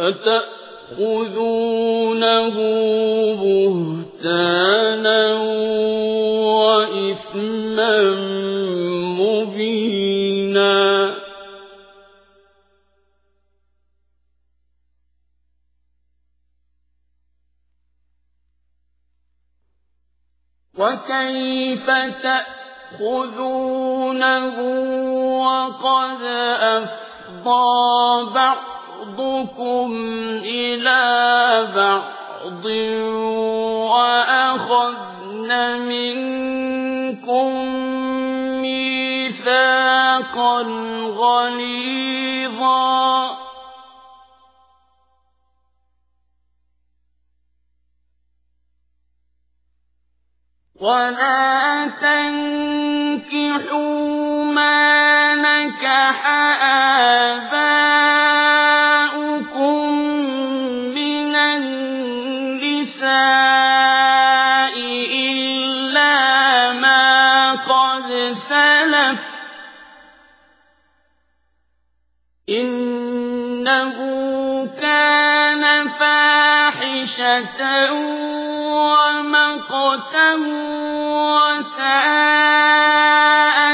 أتأخذونه بهتانا وإثما مبينا وكيف تأخذونه وقد أفضى بعضكم إلى بعض وأخذن منكم ميثاقا غليظا. ولا تنكحوا ما نكح إلا ما قد سلف. إنه كان فاحشة ومقتا وساء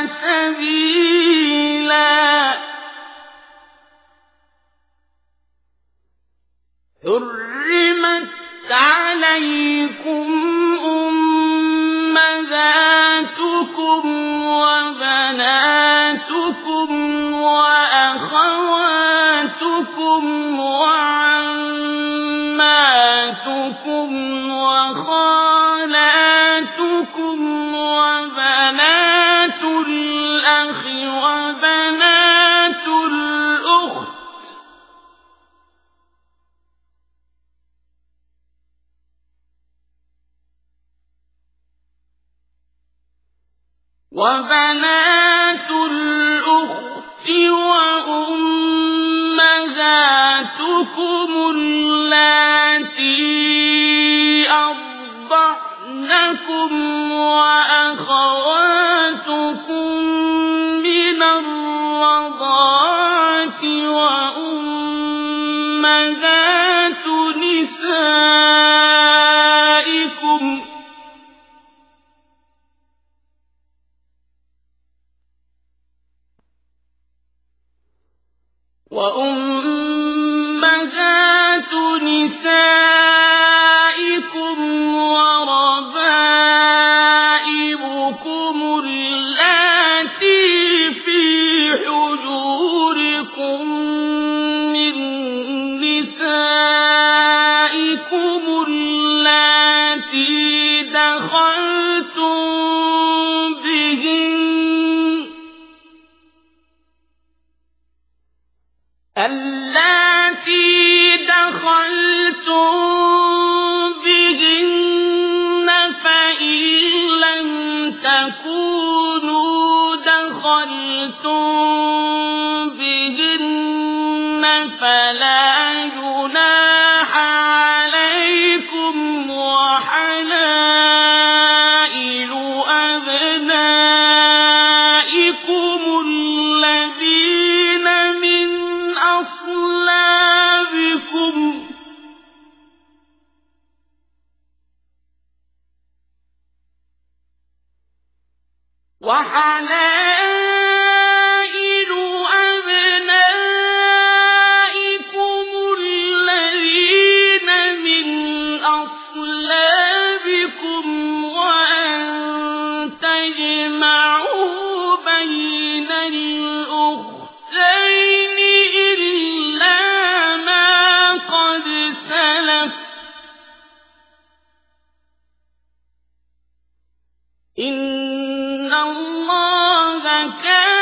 سبيلا. حرمت عليكم أمهاتكم وبناتكم وأخواتكم وعماتكم وخالاتكم وبنات الأخت وأمهاتكم اللاتي أرضعنكم وأخواتكم من الرضاعة وأمهات نسائكم وأمهات نسائكم اللاتي دخلتم بهن فإن لم تكونوا دخلتم بهن فلا وحلائل كان